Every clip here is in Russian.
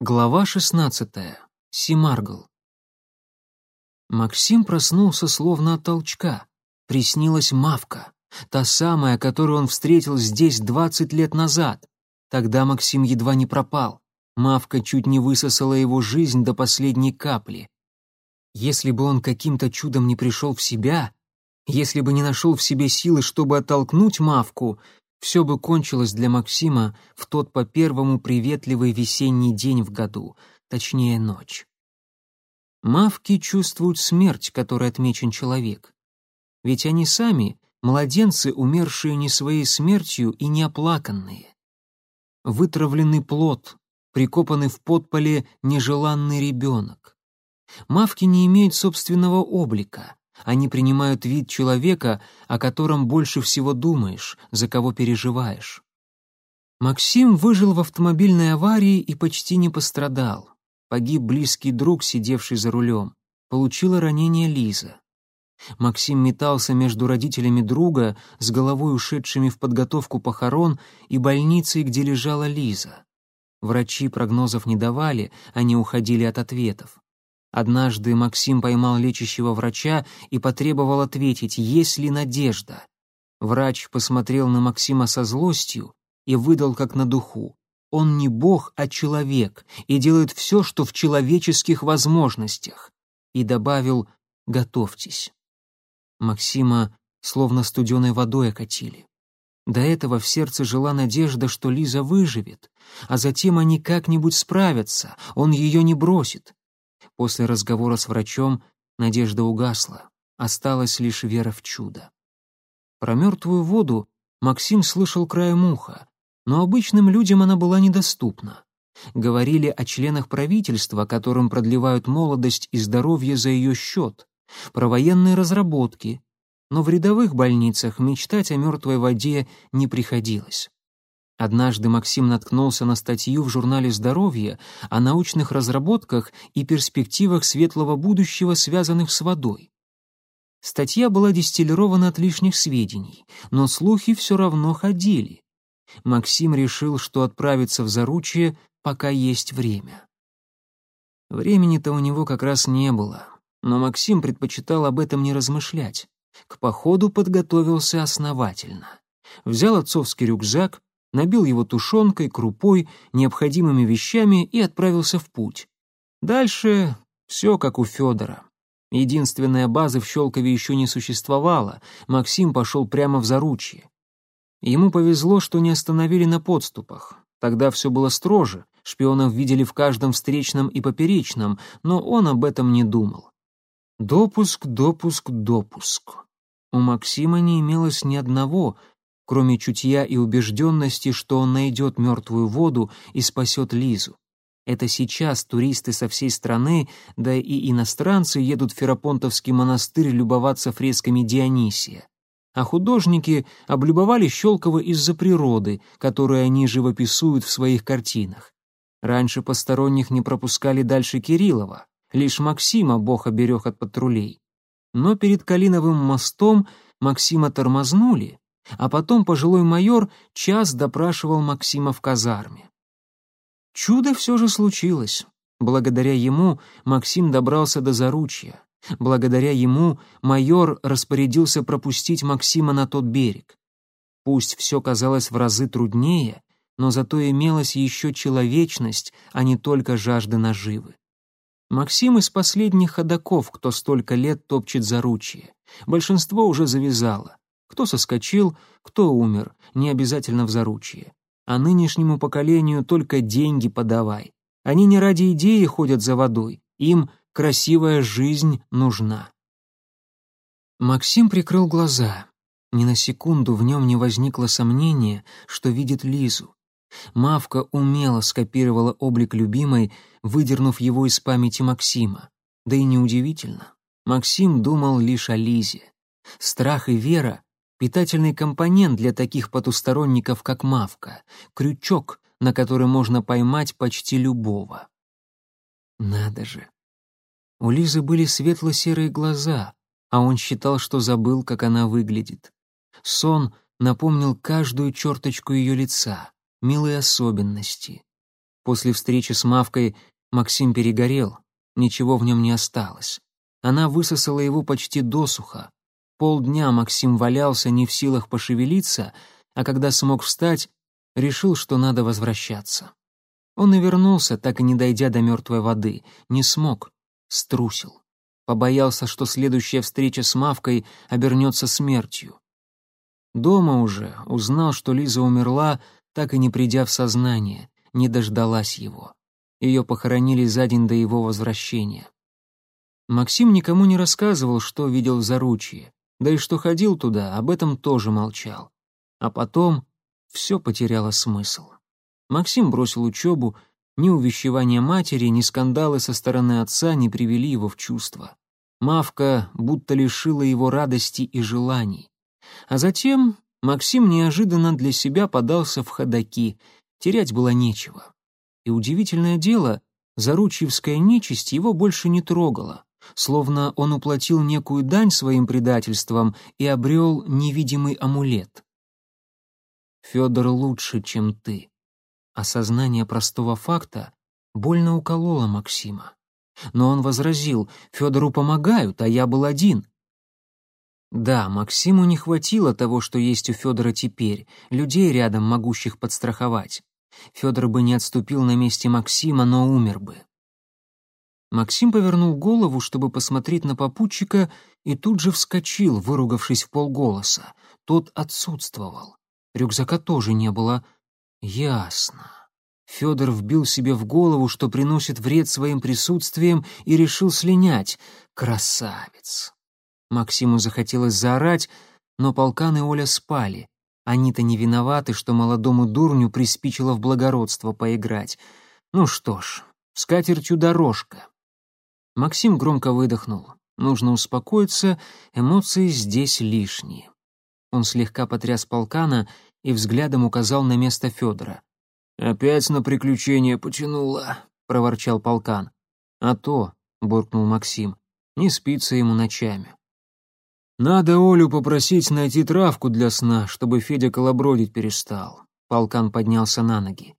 Глава 16. Симаргл. Максим проснулся словно от толчка. Приснилась Мавка, та самая, которую он встретил здесь 20 лет назад. Тогда Максим едва не пропал. Мавка чуть не высосала его жизнь до последней капли. Если бы он каким-то чудом не пришел в себя, если бы не нашел в себе силы, чтобы оттолкнуть Мавку, все бы кончилось для Максима в тот по первому приветливый весенний день в году, точнее ночь. Мавки чувствуют смерть, которой отмечен человек. Ведь они сами — младенцы, умершие не своей смертью и не оплаканные. Вытравленный плод, прикопанный в подполе нежеланный ребенок. Мавки не имеют собственного облика, они принимают вид человека, о котором больше всего думаешь, за кого переживаешь. Максим выжил в автомобильной аварии и почти не пострадал. Погиб близкий друг, сидевший за рулем. Получила ранение Лиза. Максим метался между родителями друга, с головой ушедшими в подготовку похорон, и больницей, где лежала Лиза. Врачи прогнозов не давали, они уходили от ответов. Однажды Максим поймал лечащего врача и потребовал ответить, есть ли надежда. Врач посмотрел на Максима со злостью и выдал как на духу. Он не бог, а человек и делает все, что в человеческих возможностях. И добавил «готовьтесь». Максима словно студеной водой окатили. До этого в сердце жила надежда, что Лиза выживет, а затем они как-нибудь справятся, он ее не бросит. После разговора с врачом надежда угасла, осталась лишь вера в чудо. Про мертвую воду Максим слышал краем уха, но обычным людям она была недоступна. Говорили о членах правительства, которым продлевают молодость и здоровье за ее счет, про военные разработки, но в рядовых больницах мечтать о мертвой воде не приходилось. Однажды Максим наткнулся на статью в журнале «Здоровье» о научных разработках и перспективах светлого будущего, связанных с водой. Статья была дистиллирована от лишних сведений, но слухи все равно ходили. Максим решил, что отправится в заручье, пока есть время. Времени-то у него как раз не было, но Максим предпочитал об этом не размышлять. К походу подготовился основательно. Взял отцовский рюкзак, набил его тушенкой, крупой, необходимыми вещами и отправился в путь. Дальше все как у Федора. Единственная база в Щелкове еще не существовала, Максим пошел прямо в заручье. Ему повезло, что не остановили на подступах. Тогда все было строже, шпионов видели в каждом встречном и поперечном, но он об этом не думал. Допуск, допуск, допуск. У Максима не имелось ни одного, кроме чутья и убежденности, что он найдет мертвую воду и спасет Лизу. Это сейчас туристы со всей страны, да и иностранцы едут в Ферапонтовский монастырь любоваться фресками Дионисия. А художники облюбовали Щелково из-за природы, которую они живописуют в своих картинах. Раньше посторонних не пропускали дальше Кириллова, лишь Максима Бог оберег от патрулей. Но перед Калиновым мостом Максима тормознули, а потом пожилой майор час допрашивал Максима в казарме. Чудо все же случилось. Благодаря ему Максим добрался до заручья. Благодаря ему майор распорядился пропустить Максима на тот берег. Пусть все казалось в разы труднее, но зато имелась еще человечность, а не только жажда наживы. Максим из последних ходаков, кто столько лет топчет заручье. Большинство уже завязало. Кто соскочил, кто умер, не обязательно в заручье. А нынешнему поколению только деньги подавай. Они не ради идеи ходят за водой, им красивая жизнь нужна. Максим прикрыл глаза. Ни на секунду в нем не возникло сомнения, что видит Лизу. Мавка умело скопировала облик любимой, выдернув его из памяти Максима. Да и неудивительно. Максим думал лишь о Лизе. Страх и вера питательный компонент для таких потусторонников, как мавка, крючок, на который можно поймать почти любого. Надо же. У Лизы были светло-серые глаза, а он считал, что забыл, как она выглядит. Сон напомнил каждую черточку ее лица, милые особенности. После встречи с Мавкой Максим перегорел, ничего в нем не осталось. Она высосала его почти досуха. Полдня Максим валялся не в силах пошевелиться, а когда смог встать, решил, что надо возвращаться. Он и вернулся, так и не дойдя до мертвой воды. Не смог, струсил. Побоялся, что следующая встреча с Мавкой обернется смертью. Дома уже узнал, что Лиза умерла, так и не придя в сознание, не дождалась его. Ее похоронили за день до его возвращения. Максим никому не рассказывал, что видел в заручье, да и что ходил туда, об этом тоже молчал. А потом все потеряло смысл. Максим бросил учебу, ни увещевания матери, ни скандалы со стороны отца не привели его в чувство. Мавка будто лишила его радости и желаний. А затем Максим неожиданно для себя подался в ходаки, терять было нечего. И удивительное дело, заручьевская нечисть его больше не трогала, словно он уплатил некую дань своим предательством и обрел невидимый амулет. «Федор лучше, чем ты», Осознание простого факта больно укололо Максима. Но он возразил, Федору помогают, а я был один. Да, Максиму не хватило того, что есть у Федора теперь, людей рядом, могущих подстраховать. Федор бы не отступил на месте Максима, но умер бы. Максим повернул голову, чтобы посмотреть на попутчика, и тут же вскочил, выругавшись в полголоса. Тот отсутствовал. Рюкзака тоже не было — Ясно. Федор вбил себе в голову, что приносит вред своим присутствием, и решил слинять. Красавец. Максиму захотелось заорать, но полкан и Оля спали. Они-то не виноваты, что молодому дурню приспичило в благородство поиграть. Ну что ж, с катертью дорожка. Максим громко выдохнул. Нужно успокоиться, эмоции здесь лишние. Он слегка потряс полкана и взглядом указал на место Федора. «Опять на приключение потянуло», — проворчал полкан. «А то», — буркнул Максим, — «не спится ему ночами». «Надо Олю попросить найти травку для сна, чтобы Федя колобродить перестал». Полкан поднялся на ноги.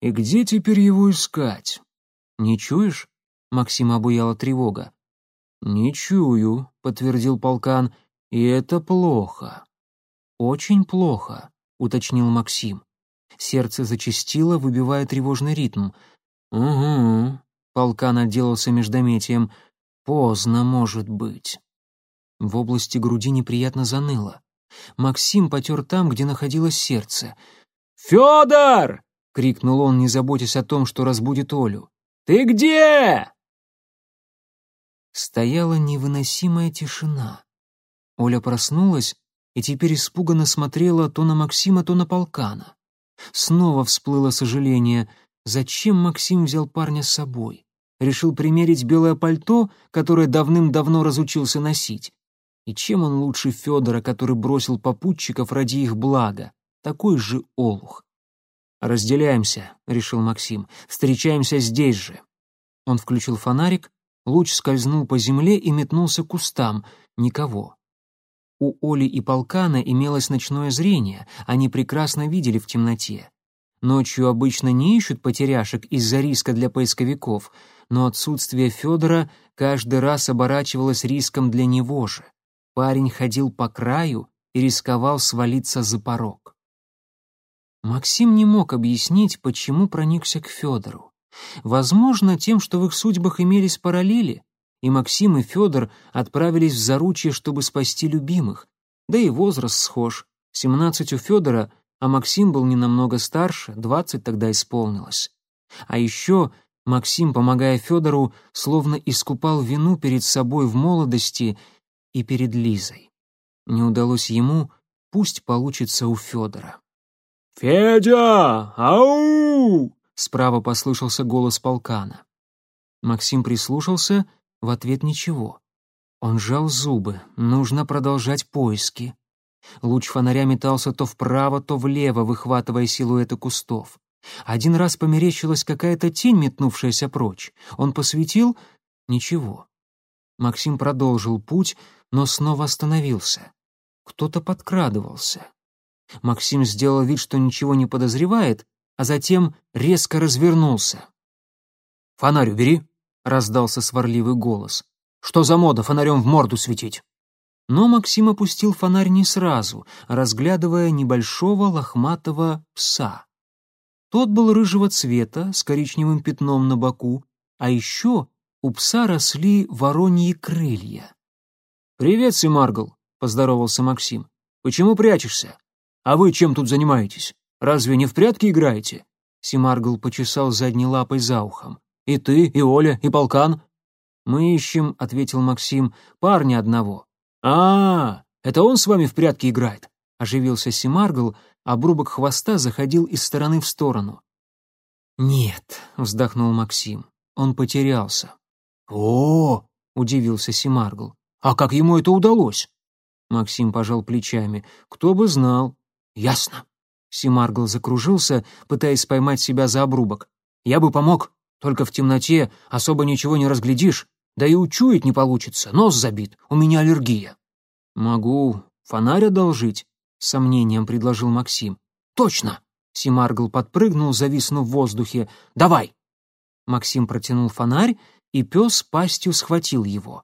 «И где теперь его искать?» «Не чуешь?» — Максима обуяла тревога. «Не чую», — подтвердил полкан, — «и это плохо». «Очень плохо», — уточнил Максим. Сердце зачастило, выбивая тревожный ритм. «Угу», — полкан отделался междометием. «Поздно, может быть». В области груди неприятно заныло. Максим потер там, где находилось сердце. «Федор!» — крикнул он, не заботясь о том, что разбудит Олю. «Ты где?» Стояла невыносимая тишина. Оля проснулась и теперь испуганно смотрела то на Максима, то на полкана. Снова всплыло сожаление. Зачем Максим взял парня с собой? Решил примерить белое пальто, которое давным-давно разучился носить. И чем он лучше Федора, который бросил попутчиков ради их блага? Такой же олух. «Разделяемся», — решил Максим. «Встречаемся здесь же». Он включил фонарик, луч скользнул по земле и метнулся к кустам. Никого. У Оли и Полкана имелось ночное зрение, они прекрасно видели в темноте. Ночью обычно не ищут потеряшек из-за риска для поисковиков, но отсутствие Федора каждый раз оборачивалось риском для него же. Парень ходил по краю и рисковал свалиться за порог. Максим не мог объяснить, почему проникся к Федору. Возможно, тем, что в их судьбах имелись параллели, и Максим и Федор отправились в заручье, чтобы спасти любимых. Да и возраст схож. Семнадцать у Федора, а Максим был не намного старше, двадцать тогда исполнилось. А еще Максим, помогая Федору, словно искупал вину перед собой в молодости и перед Лизой. Не удалось ему, пусть получится у Федора. «Федя! Ау!» — справа послышался голос полкана. Максим прислушался — в ответ ничего. Он сжал зубы. Нужно продолжать поиски. Луч фонаря метался то вправо, то влево, выхватывая силуэты кустов. Один раз померещилась какая-то тень, метнувшаяся прочь. Он посветил — ничего. Максим продолжил путь, но снова остановился. Кто-то подкрадывался. Максим сделал вид, что ничего не подозревает, а затем резко развернулся. «Фонарь убери!» — раздался сварливый голос. «Что за мода фонарем в морду светить?» Но Максим опустил фонарь не сразу, разглядывая небольшого лохматого пса. Тот был рыжего цвета, с коричневым пятном на боку, а еще у пса росли вороньи крылья. «Привет, Симаргл», — поздоровался Максим. «Почему прячешься? А вы чем тут занимаетесь? Разве не в прятки играете?» Симаргл почесал задней лапой за ухом. «И ты, и Оля, и Полкан?» «Мы ищем», — ответил Максим, — «парня одного». «А, это он с вами в прятки играет?» — оживился Симаргл, а обрубок хвоста заходил из стороны в сторону. «Нет», — вздохнул Максим, — «он потерялся». «О!» — удивился Симаргл. «А как ему это удалось?» Максим пожал плечами. «Кто бы знал». «Ясно». Симаргл закружился, пытаясь поймать себя за обрубок. «Я бы помог, только в темноте особо ничего не разглядишь, да и учуять не получится, нос забит, у меня аллергия». «Могу фонарь одолжить», — с сомнением предложил Максим. «Точно!» — Симаргл подпрыгнул, зависнув в воздухе. «Давай!» Максим протянул фонарь, и пес пастью схватил его.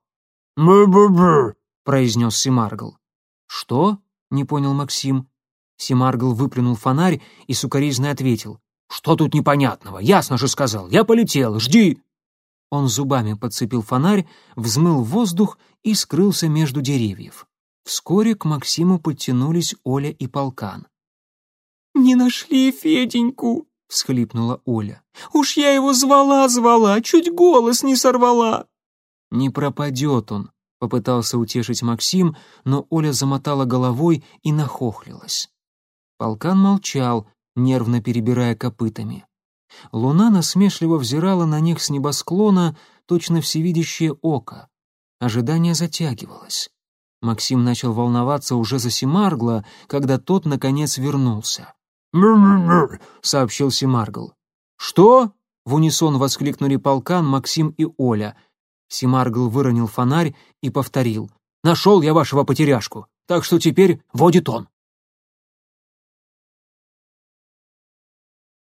«Бр-бр-бр!» — произнес Симаргл. «Что?» — не понял Максим. Симаргл выплюнул фонарь и сукоризно ответил. «Что тут непонятного? Ясно же сказал. Я полетел. Жди!» Он зубами подцепил фонарь, взмыл воздух и скрылся между деревьев. Вскоре к Максиму подтянулись Оля и Полкан. «Не нашли Феденьку!» — всхлипнула Оля. «Уж я его звала-звала, чуть голос не сорвала!» «Не пропадет он», — попытался утешить Максим, но Оля замотала головой и нахохлилась. Полкан молчал, нервно перебирая копытами. Луна насмешливо взирала на них с небосклона, точно всевидящее око. Ожидание затягивалось. Максим начал волноваться уже за Симаргла, когда тот, наконец, вернулся. «Мр-мр-мр», — сообщил Симаргл. «Что?» — в унисон воскликнули полкан Максим и Оля. Симаргл выронил фонарь и повторил. «Нашел я вашего потеряшку, так что теперь водит он».